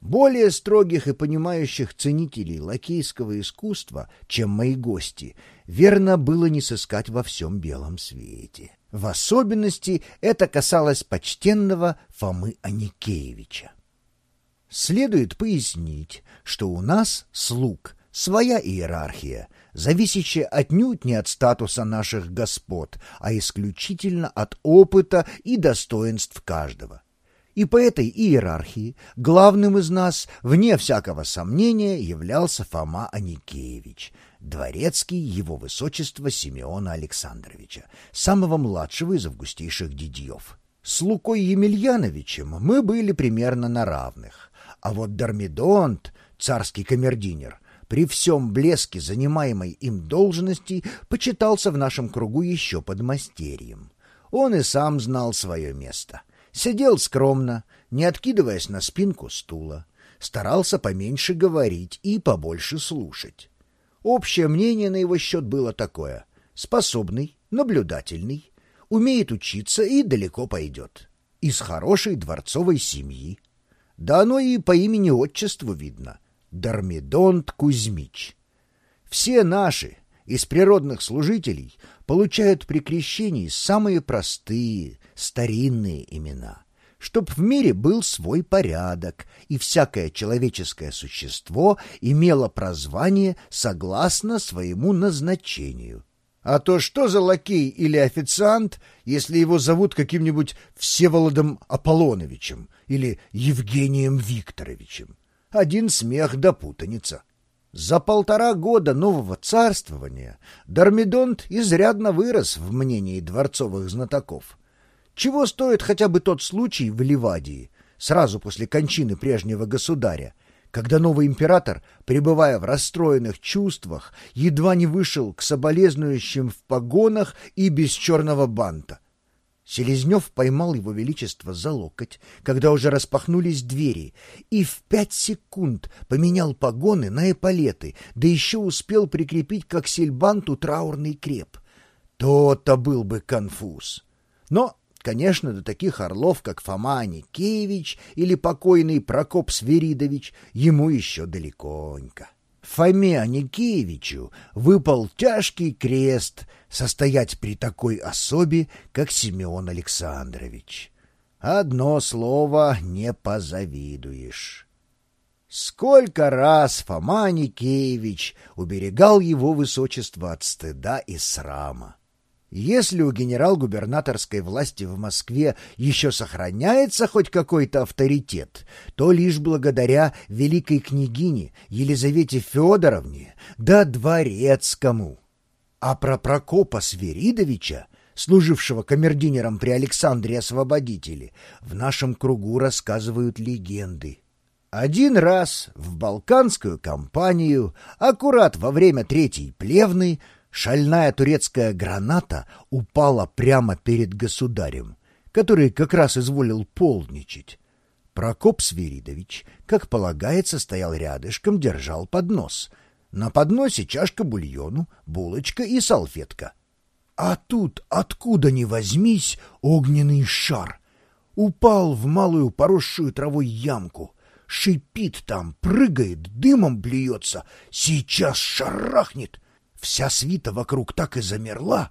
Более строгих и понимающих ценителей лакейского искусства, чем мои гости, верно было не сыскать во всем белом свете. В особенности это касалось почтенного Фомы Аникеевича. Следует пояснить, что у нас, слуг, своя иерархия, зависящая отнюдь не от статуса наших господ, а исключительно от опыта и достоинств каждого. И по этой иерархии главным из нас, вне всякого сомнения, являлся Фома Аникеевич, дворецкий его высочества Симеона Александровича, самого младшего из августейших дидьев. С Лукой Емельяновичем мы были примерно на равных, а вот Дармидонт, царский камердинер, при всем блеске занимаемой им должности почитался в нашем кругу еще под мастерьем. Он и сам знал свое место. Сидел скромно, не откидываясь на спинку стула. Старался поменьше говорить и побольше слушать. Общее мнение на его счет было такое. Способный, наблюдательный, умеет учиться и далеко пойдет. Из хорошей дворцовой семьи. Да оно и по имени-отчеству видно. Дармидонт Кузьмич. Все наши, из природных служителей, получают при крещении самые простые, старинные имена, чтоб в мире был свой порядок, и всякое человеческое существо имело прозвание согласно своему назначению. А то что за лакей или официант, если его зовут каким-нибудь Всеволодом Аполлоновичем или Евгением Викторовичем? Один смех да путаница. За полтора года нового царствования Дармидонт изрядно вырос в мнении дворцовых знатоков. Чего стоит хотя бы тот случай в Ливадии, сразу после кончины прежнего государя, когда новый император, пребывая в расстроенных чувствах, едва не вышел к соболезнующим в погонах и без черного банта. Селезнев поймал его величество за локоть, когда уже распахнулись двери, и в пять секунд поменял погоны на эполеты, да еще успел прикрепить к аксельбанту траурный креп. То-то был бы конфуз. Но Конечно, до таких орлов, как Фома Аникеевич или покойный Прокоп Свиридович, ему еще далеконько. Фоме Аникеевичу выпал тяжкий крест состоять при такой особе, как Семен Александрович. Одно слово не позавидуешь. Сколько раз Фома Аникеевич уберегал его высочество от стыда и срама. Если у генерал-губернаторской власти в Москве еще сохраняется хоть какой-то авторитет, то лишь благодаря великой княгине Елизавете Федоровне да дворецкому. А про Прокопа Свиридовича, служившего камердинером при Александре Освободителе, в нашем кругу рассказывают легенды. Один раз в Балканскую кампанию, аккурат во время Третьей Плевны, Шальная турецкая граната упала прямо перед государем, который как раз изволил полничать. Прокоп Свиридович, как полагается, стоял рядышком, держал поднос. На подносе чашка бульону, булочка и салфетка. А тут, откуда ни возьмись, огненный шар. Упал в малую поросшую травой ямку. Шипит там, прыгает, дымом блюется. Сейчас шарахнет — Вся свита вокруг так и замерла.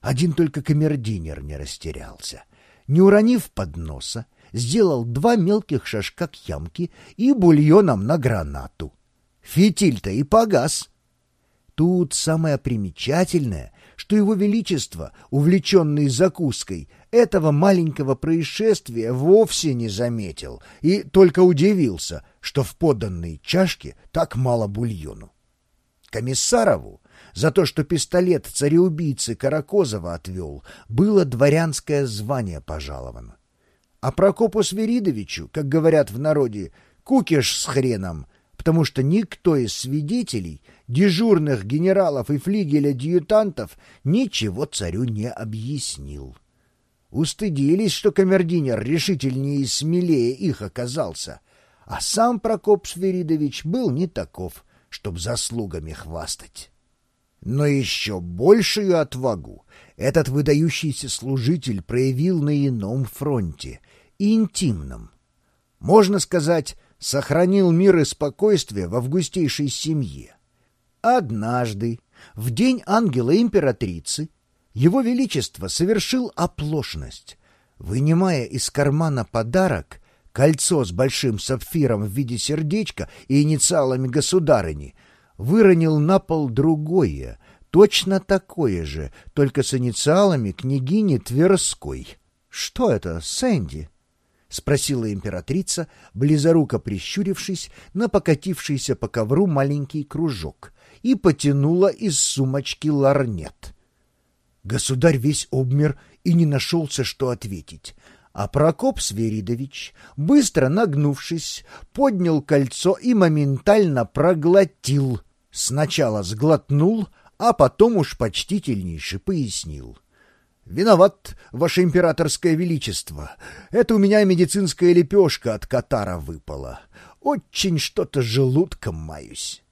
Один только камердинер не растерялся. Не уронив подноса, сделал два мелких шажка к ямке и бульоном на гранату. Фитиль-то и погас. Тут самое примечательное, что его величество, увлеченный закуской, этого маленького происшествия вовсе не заметил и только удивился, что в поданной чашке так мало бульону. Комиссарову за то, что пистолет цареубийцы Каракозова отвел, было дворянское звание пожаловано. А Прокопу Свиридовичу, как говорят в народе, кукиш с хреном, потому что никто из свидетелей, дежурных генералов и флигеля-дьютантов ничего царю не объяснил. Устыдились, что камердинер решительнее и смелее их оказался, а сам Прокоп Свиридович был не таков, чтоб заслугами хвастать. Но еще большую отвагу этот выдающийся служитель проявил на ином фронте, интимном. Можно сказать, сохранил мир и спокойствие в августейшей семье. Однажды, в день ангела-императрицы, его Величество совершил оплошность. Вынимая из кармана подарок, кольцо с большим сапфиром в виде сердечка и инициалами государыни, выронил на пол другое, точно такое же, только с инициалами княгини Тверской. «Что это, Сэнди?» — спросила императрица, близоруко прищурившись на покатившийся по ковру маленький кружок, и потянула из сумочки ларнет. Государь весь обмер и не нашелся, что ответить. А Прокоп Сверидович, быстро нагнувшись, поднял кольцо и моментально проглотил. Сначала сглотнул, а потом уж почтительнейше пояснил. «Виноват, ваше императорское величество. Это у меня медицинская лепешка от катара выпала. Очень что-то желудком маюсь».